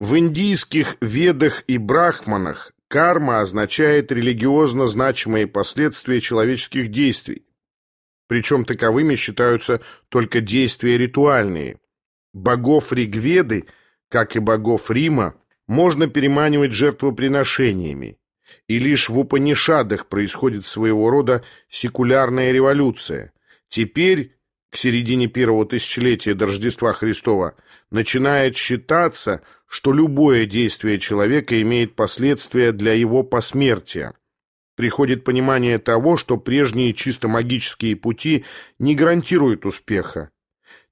В индийских ведах и брахманах карма означает религиозно значимые последствия человеческих действий. Причем таковыми считаются только действия ритуальные. Богов Ригведы, как и богов Рима, можно переманивать жертвоприношениями. И лишь в Упанишадах происходит своего рода секулярная революция. Теперь, к середине первого тысячелетия до Рождества Христова, начинает считаться, что любое действие человека имеет последствия для его посмертия. Приходит понимание того, что прежние чисто магические пути не гарантируют успеха.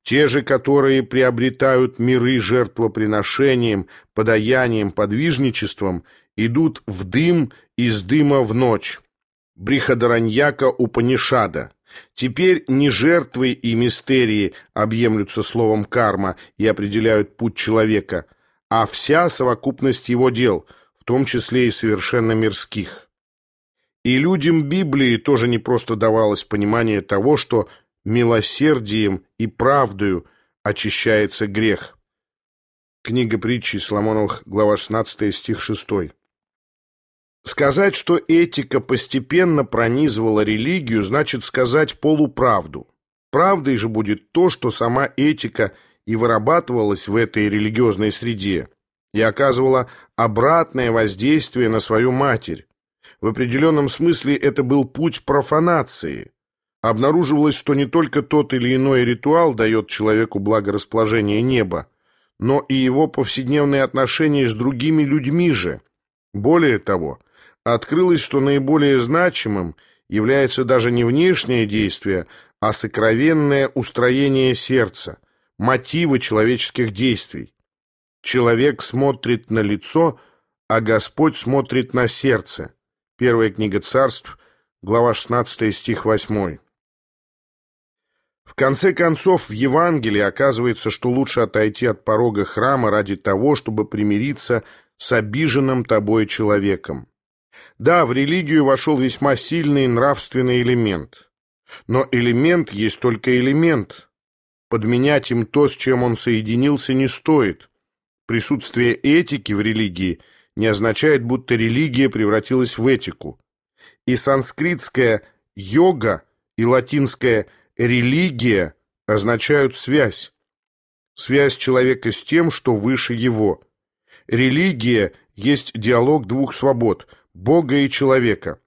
Те же, которые приобретают миры жертвоприношением, подаянием, подвижничеством, идут в дым из дыма в ночь. Брихадараньяка Упанишада. Теперь не жертвы и мистерии объемлются словом карма и определяют путь человека, а вся совокупность его дел, в том числе и совершенно мирских. И людям Библии тоже не просто давалось понимание того, что милосердием и правдою очищается грех. Книга притчи Соломоновых, глава 16, стих 6. Сказать, что этика постепенно пронизывала религию, значит сказать полуправду. Правдой же будет то, что сама этика и вырабатывалась в этой религиозной среде и оказывала обратное воздействие на свою матерь. В определенном смысле это был путь профанации. Обнаруживалось, что не только тот или иной ритуал дает человеку благорасположение неба, но и его повседневные отношения с другими людьми же. Более того, открылось, что наиболее значимым является даже не внешнее действие, а сокровенное устроение сердца, мотивы человеческих действий. Человек смотрит на лицо, а Господь смотрит на сердце. Первая книга царств, глава 16, стих 8. В конце концов, в Евангелии оказывается, что лучше отойти от порога храма ради того, чтобы примириться с обиженным тобой человеком. Да, в религию вошел весьма сильный нравственный элемент. Но элемент есть только элемент. Подменять им то, с чем он соединился, не стоит. Присутствие этики в религии не означает, будто религия превратилась в этику. И санскритская «йога» и латинская «религия» означают связь. Связь человека с тем, что выше его. Религия есть диалог двух свобод – Бога и человека,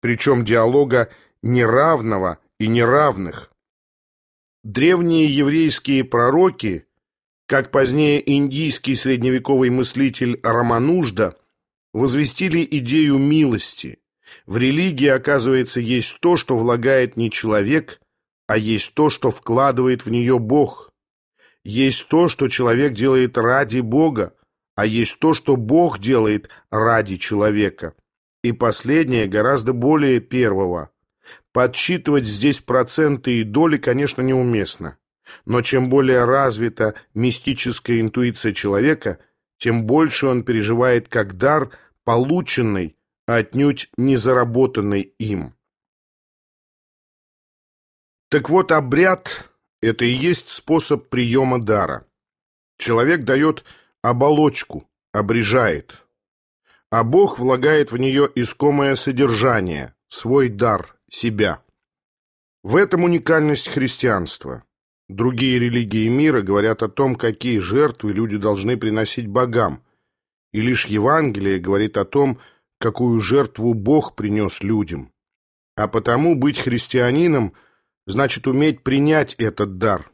причем диалога неравного и неравных. Древние еврейские пророки, как позднее индийский средневековый мыслитель Раманужда, возвестили идею милости. В религии, оказывается, есть то, что влагает не человек, а есть то, что вкладывает в нее Бог. Есть то, что человек делает ради Бога, а есть то, что Бог делает ради человека. И последнее гораздо более первого. Подсчитывать здесь проценты и доли, конечно, неуместно. Но чем более развита мистическая интуиция человека, тем больше он переживает как дар, полученный, а отнюдь не заработанный им. Так вот, обряд – это и есть способ приема дара. Человек дает оболочку, обрежает – а Бог влагает в нее искомое содержание, свой дар, себя. В этом уникальность христианства. Другие религии мира говорят о том, какие жертвы люди должны приносить богам, и лишь Евангелие говорит о том, какую жертву Бог принес людям. А потому быть христианином значит уметь принять этот дар.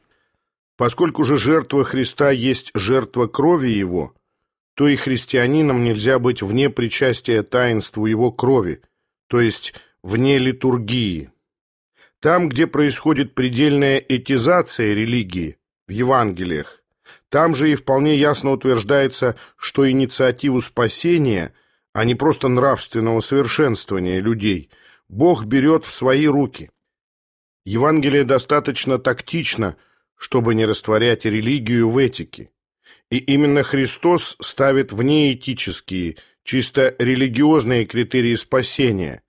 Поскольку же жертва Христа есть жертва крови Его – то и христианином нельзя быть вне причастия таинству его крови, то есть вне литургии. Там, где происходит предельная этизация религии, в Евангелиях, там же и вполне ясно утверждается, что инициативу спасения, а не просто нравственного совершенствования людей, Бог берет в свои руки. Евангелие достаточно тактично, чтобы не растворять религию в этике. И именно Христос ставит внеэтические, чисто религиозные критерии спасения,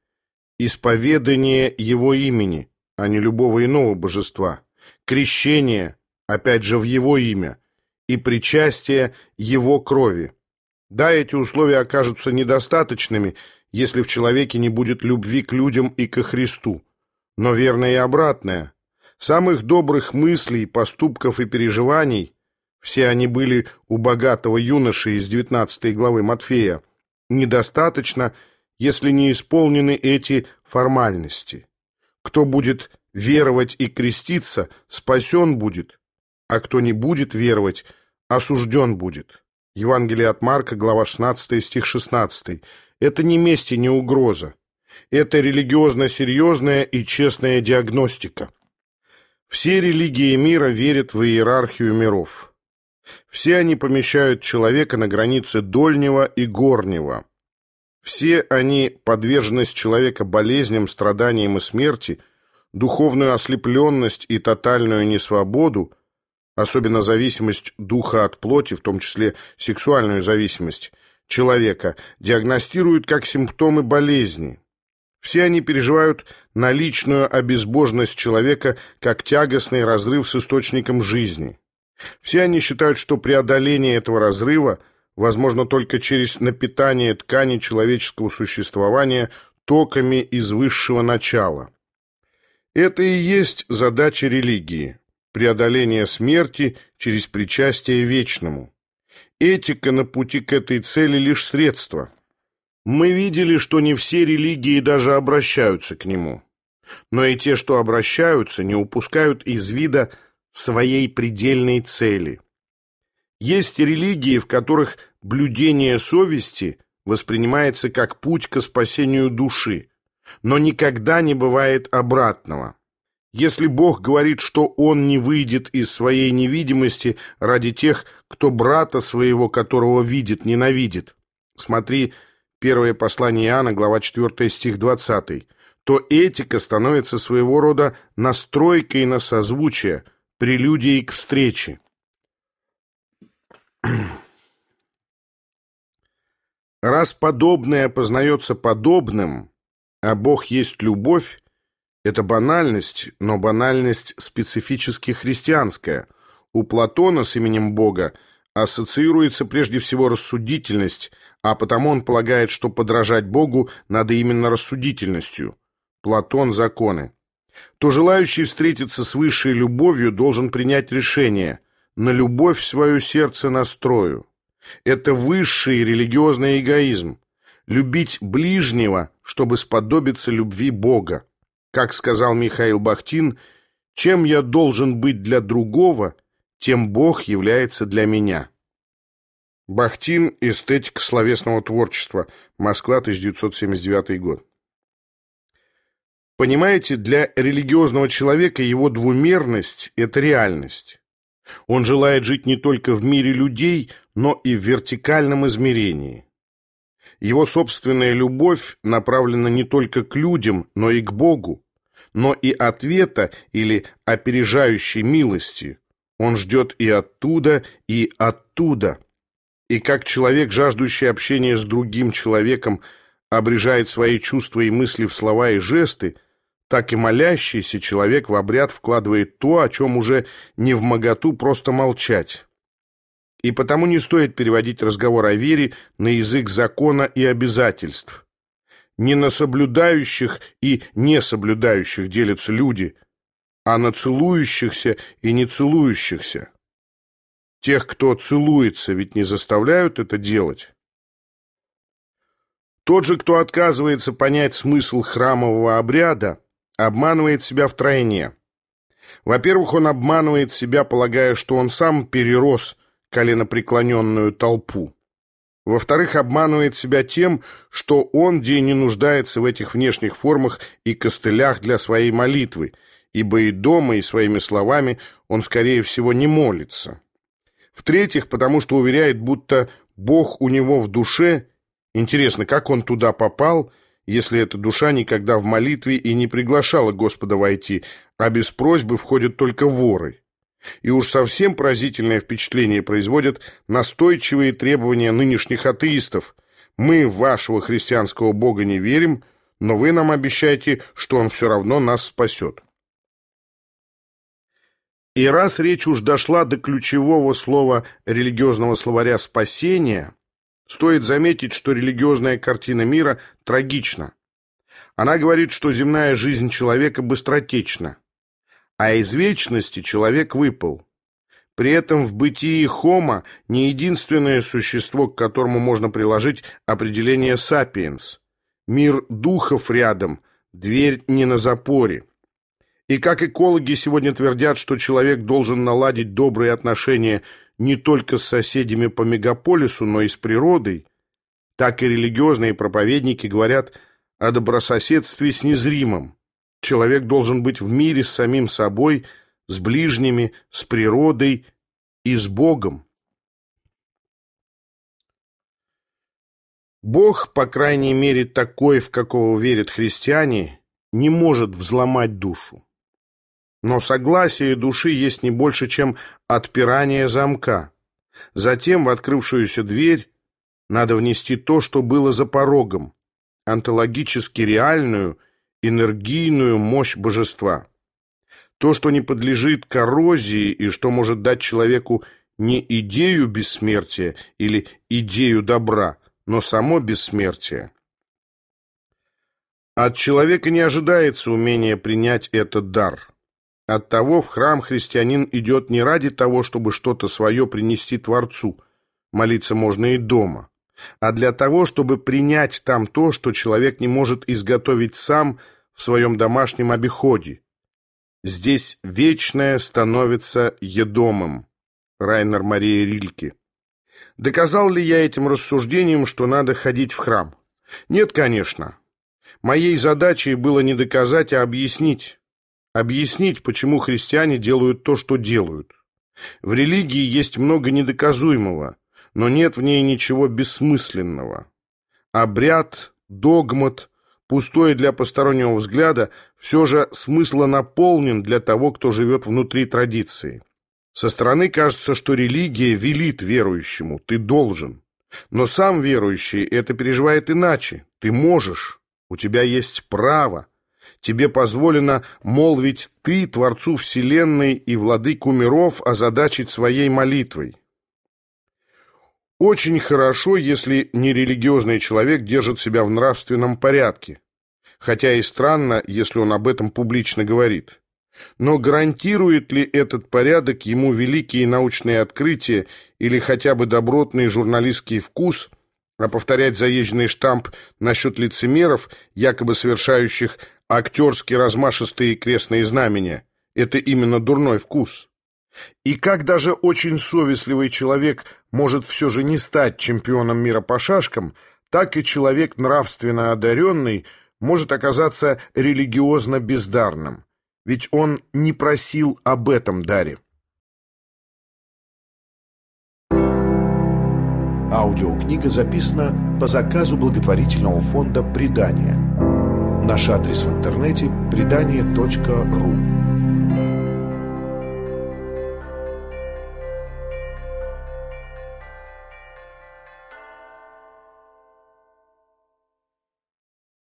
исповедание Его имени, а не любого иного божества, крещение, опять же в Его имя, и причастие Его крови, Да, эти условия окажутся недостаточными, если в человеке не будет любви к людям и ко Христу. Но верно и обратное. Самых добрых мыслей, поступков и переживаний, все они были у богатого юноши из 19 главы Матфея, недостаточно, если не исполнены эти формальности. Кто будет веровать и креститься, спасен будет, а кто не будет веровать, осужден будет. Евангелие от Марка, глава 16, стих 16. Это не месть и не угроза. Это религиозно-серьезная и честная диагностика. Все религии мира верят в иерархию миров. Все они помещают человека на границе дольнего и горнего. Все они подверженность человека болезням, страданиям и смерти, духовную ослепленность и тотальную несвободу, особенно зависимость духа от плоти, в том числе сексуальную зависимость человека, диагностируют как симптомы болезни. Все они переживают наличную обезбоженность человека как тягостный разрыв с источником жизни. Все они считают, что преодоление этого разрыва возможно только через напитание ткани человеческого существования токами из высшего начала. Это и есть задача религии – преодоление смерти через причастие вечному. Этика на пути к этой цели лишь средство. Мы видели, что не все религии даже обращаются к нему. Но и те, что обращаются, не упускают из вида своей предельной цели. Есть религии, в которых блюдение совести воспринимается как путь к спасению души, но никогда не бывает обратного. Если Бог говорит, что Он не выйдет из своей невидимости ради тех, кто брата своего, которого видит, ненавидит, смотри, первое послание Иоанна, глава 4, стих 20, то этика становится своего рода настройкой на созвучие, прелюдией к встрече. Раз подобное познается подобным, а Бог есть любовь, это банальность, но банальность специфически христианская. У Платона с именем Бога ассоциируется прежде всего рассудительность, а потому он полагает, что подражать Богу надо именно рассудительностью. Платон – законы. То желающий встретиться с высшей любовью должен принять решение – на любовь свое сердце настрою. Это высший религиозный эгоизм. Любить ближнего, чтобы сподобиться любви Бога. Как сказал Михаил Бахтин, чем я должен быть для другого, тем Бог является для меня. Бахтин. Эстетика словесного творчества. Москва, 1979 год. Понимаете, для религиозного человека его двумерность – это реальность. Он желает жить не только в мире людей, но и в вертикальном измерении. Его собственная любовь направлена не только к людям, но и к Богу, но и ответа или опережающей милости. Он ждет и оттуда, и оттуда. И как человек, жаждущий общения с другим человеком, обрежает свои чувства и мысли в слова и жесты, так и молящийся человек в обряд вкладывает то, о чем уже не в моготу просто молчать. И потому не стоит переводить разговор о вере на язык закона и обязательств. Не на соблюдающих и несоблюдающих делятся люди, а на целующихся и не целующихся. Тех, кто целуется, ведь не заставляют это делать. Тот же, кто отказывается понять смысл храмового обряда, обманывает себя втройне. Во-первых, он обманывает себя, полагая, что он сам перерос коленопреклоненную толпу. Во-вторых, обманывает себя тем, что он где не нуждается в этих внешних формах и костылях для своей молитвы, ибо и дома, и своими словами он, скорее всего, не молится. В-третьих, потому что уверяет, будто Бог у него в душе, интересно, как он туда попал, если эта душа никогда в молитве и не приглашала Господа войти, а без просьбы входят только воры. И уж совсем поразительное впечатление производят настойчивые требования нынешних атеистов. Мы в вашего христианского Бога не верим, но вы нам обещаете, что Он все равно нас спасет. И раз речь уж дошла до ключевого слова религиозного словаря «спасение», Стоит заметить, что религиозная картина мира трагична. Она говорит, что земная жизнь человека быстротечна, а из вечности человек выпал. При этом в бытии хома не единственное существо, к которому можно приложить определение «сапиенс». Мир духов рядом, дверь не на запоре. И как экологи сегодня твердят, что человек должен наладить добрые отношения не только с соседями по мегаполису, но и с природой, так и религиозные проповедники говорят о добрососедстве с незримым. Человек должен быть в мире с самим собой, с ближними, с природой и с Богом. Бог, по крайней мере такой, в какого верят христиане, не может взломать душу. Но согласие души есть не больше, чем отпирание замка. Затем в открывшуюся дверь надо внести то, что было за порогом, онтологически реальную, энергийную мощь божества. То, что не подлежит коррозии и что может дать человеку не идею бессмертия или идею добра, но само бессмертие. От человека не ожидается умения принять этот дар. Оттого в храм христианин идет не ради того, чтобы что-то свое принести Творцу, молиться можно и дома, а для того, чтобы принять там то, что человек не может изготовить сам в своем домашнем обиходе, Здесь вечное становится едомым. Райнер Мария Рильке. Доказал ли я этим рассуждением, что надо ходить в храм? Нет, конечно. Моей задачей было не доказать, а объяснить. Объяснить, почему христиане делают то, что делают. В религии есть много недоказуемого, но нет в ней ничего бессмысленного. Обряд, догмат, пустой для постороннего взгляда, все же смысла наполнен для того, кто живет внутри традиции. Со стороны кажется, что религия велит верующему, ты должен. Но сам верующий это переживает иначе. Ты можешь, у тебя есть право. Тебе позволено молвить ты, Творцу Вселенной и Владыку миров, озадачить своей молитвой. Очень хорошо, если нерелигиозный человек держит себя в нравственном порядке, хотя и странно, если он об этом публично говорит. Но гарантирует ли этот порядок ему великие научные открытия или хотя бы добротный журналистский вкус, а повторять заезженный штамп насчет лицемеров, якобы совершающих актерски размашистые крестные знамения, это именно дурной вкус? И как даже очень совестливый человек может все же не стать чемпионом мира по шашкам, так и человек нравственно одаренный может оказаться религиозно бездарным, ведь он не просил об этом даре. Аудиокнига записана по заказу благотворительного фонда «Предания». Наш адрес в интернете – предание.ру.